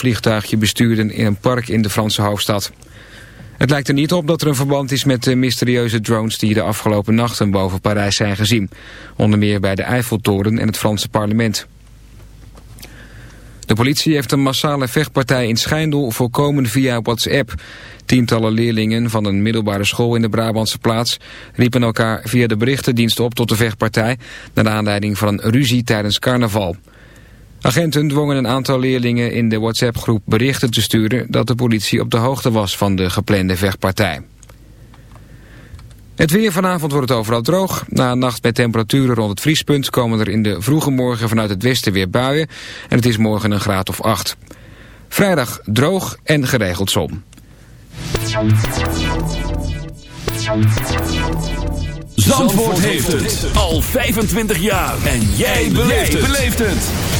vliegtuigje bestuurden in een park in de Franse hoofdstad. Het lijkt er niet op dat er een verband is met de mysterieuze drones die de afgelopen nachten boven Parijs zijn gezien. Onder meer bij de Eiffeltoren en het Franse parlement. De politie heeft een massale vechtpartij in Schijndel voorkomen via WhatsApp. Tientallen leerlingen van een middelbare school in de Brabantse plaats riepen elkaar via de berichtendienst op tot de vechtpartij... naar aanleiding van een ruzie tijdens carnaval. Agenten dwongen een aantal leerlingen in de WhatsApp-groep berichten te sturen... dat de politie op de hoogte was van de geplande vechtpartij. Het weer vanavond wordt het overal droog. Na een nacht met temperaturen rond het vriespunt komen er in de vroege morgen vanuit het westen weer buien. En het is morgen een graad of acht. Vrijdag droog en geregeld zon. Zandvoort heeft het al 25 jaar. En jij beleeft het.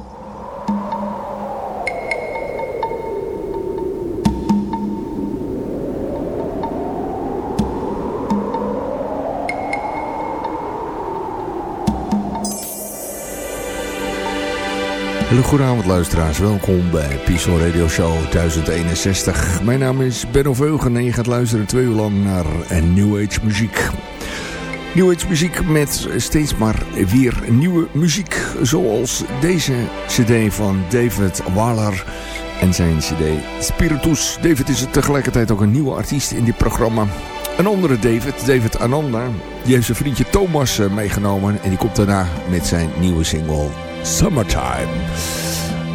Hele luisteraars, welkom bij Peaceful Radio Show 1061. Mijn naam is Benno Veugen en je gaat luisteren twee uur lang naar New Age muziek. New Age muziek met steeds maar weer nieuwe muziek. Zoals deze cd van David Waller en zijn cd Spiritus. David is tegelijkertijd ook een nieuwe artiest in dit programma. Een andere David, David Ananda, die heeft zijn vriendje Thomas eh, meegenomen. En die komt daarna met zijn nieuwe single Summertime.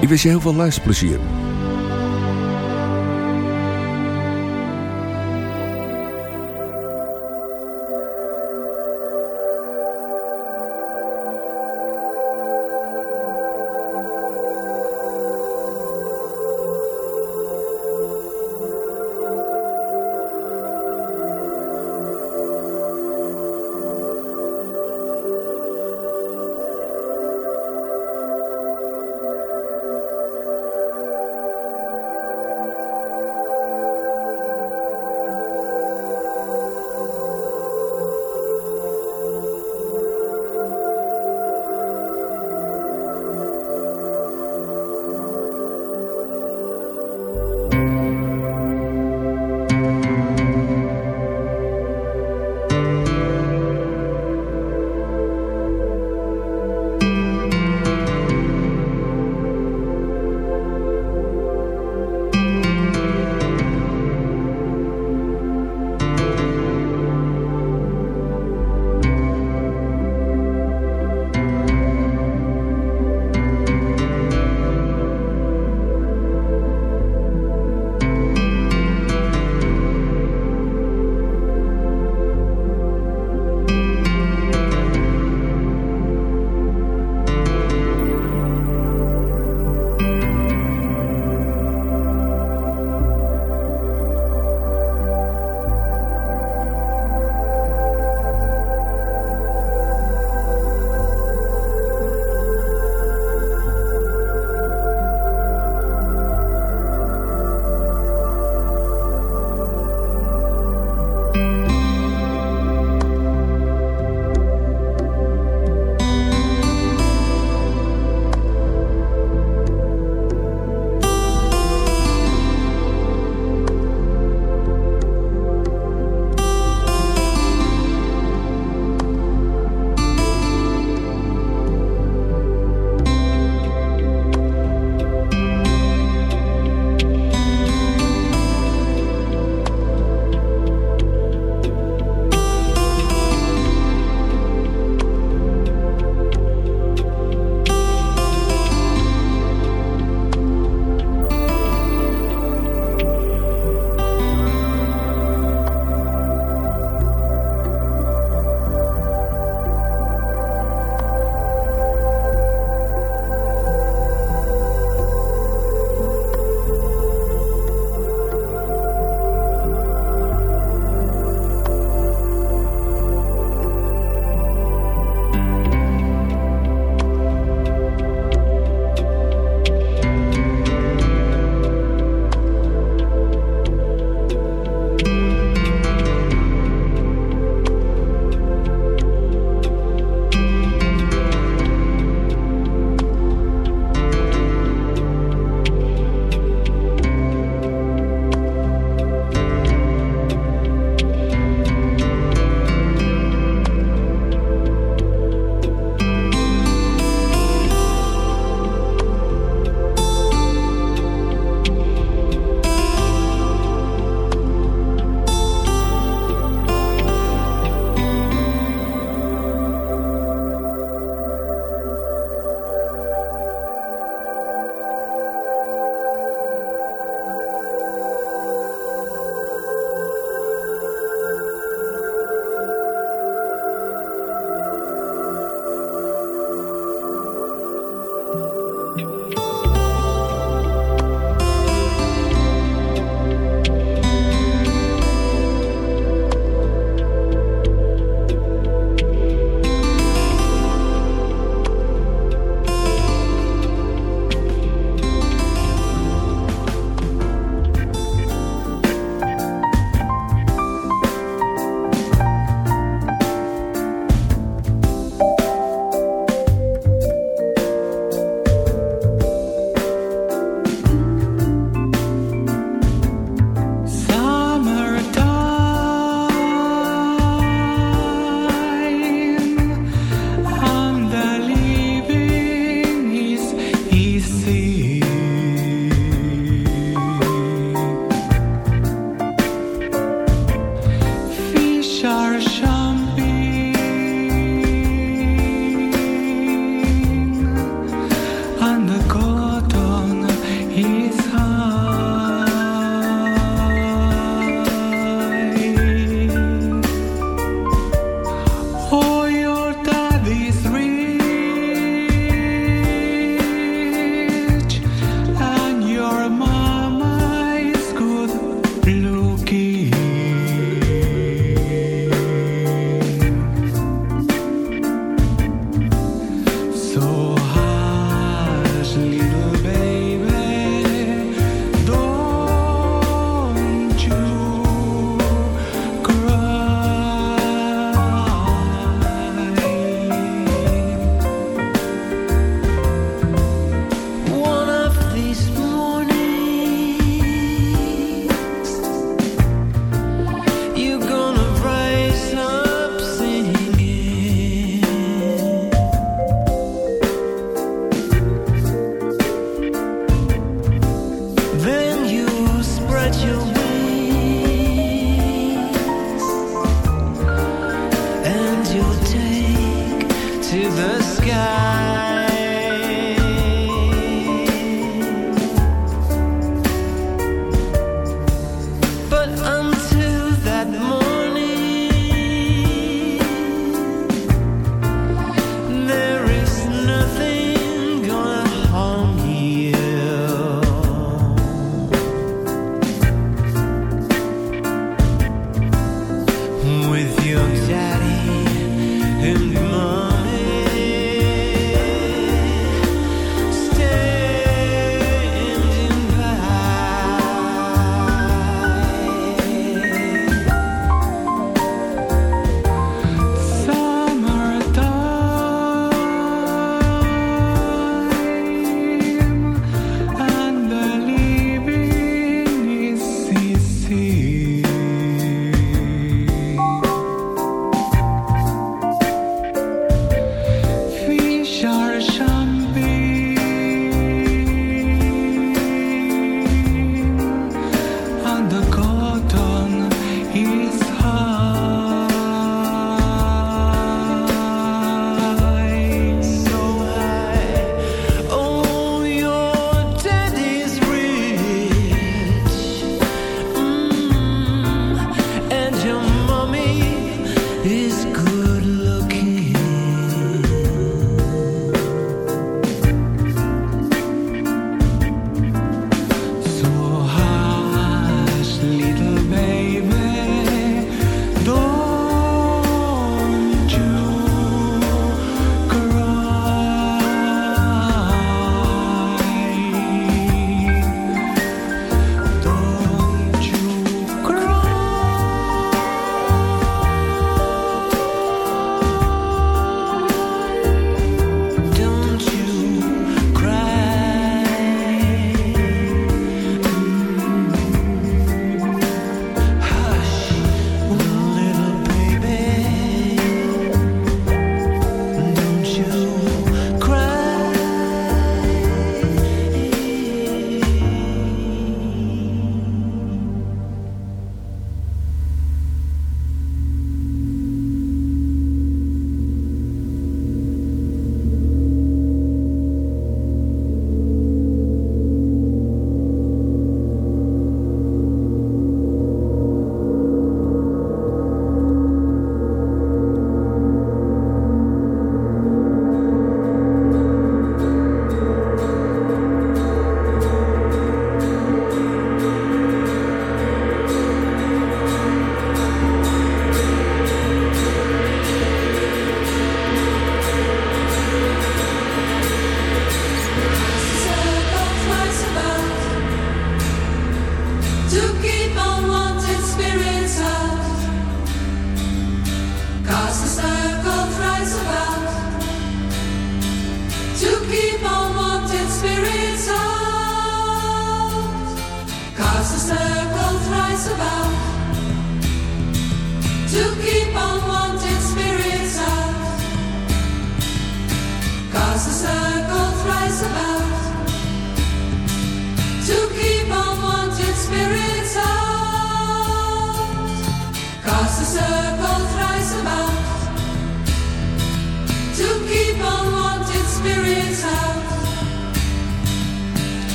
Ik wens je heel veel luisterplezier.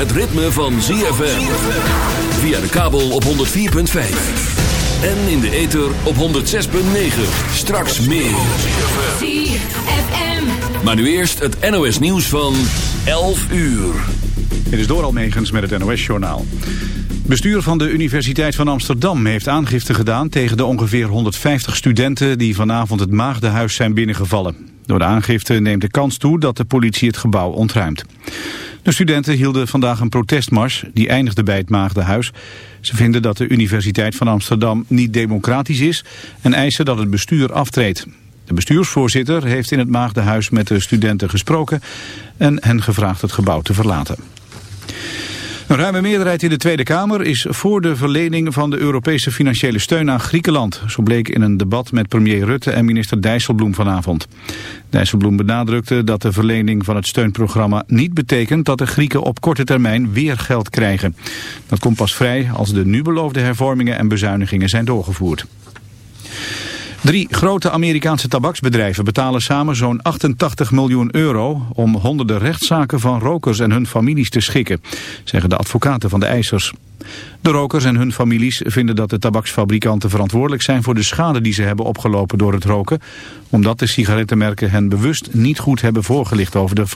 Het ritme van ZFM. Via de kabel op 104.5. En in de ether op 106.9. Straks meer. ZFM. Maar nu eerst het NOS nieuws van 11 uur. Dit is door Almegens met het NOS-journaal. Bestuur van de Universiteit van Amsterdam heeft aangifte gedaan tegen de ongeveer 150 studenten die vanavond het Maagdenhuis zijn binnengevallen. Door de aangifte neemt de kans toe dat de politie het gebouw ontruimt. De studenten hielden vandaag een protestmars, die eindigde bij het Maagdenhuis. Ze vinden dat de Universiteit van Amsterdam niet democratisch is en eisen dat het bestuur aftreedt. De bestuursvoorzitter heeft in het Maagdenhuis met de studenten gesproken en hen gevraagd het gebouw te verlaten. Een ruime meerderheid in de Tweede Kamer is voor de verlening van de Europese financiële steun aan Griekenland. Zo bleek in een debat met premier Rutte en minister Dijsselbloem vanavond. Dijsselbloem benadrukte dat de verlening van het steunprogramma niet betekent dat de Grieken op korte termijn weer geld krijgen. Dat komt pas vrij als de nu beloofde hervormingen en bezuinigingen zijn doorgevoerd. Drie grote Amerikaanse tabaksbedrijven betalen samen zo'n 88 miljoen euro om honderden rechtszaken van rokers en hun families te schikken, zeggen de advocaten van de eisers. De rokers en hun families vinden dat de tabaksfabrikanten verantwoordelijk zijn voor de schade die ze hebben opgelopen door het roken, omdat de sigarettenmerken hen bewust niet goed hebben voorgelicht over de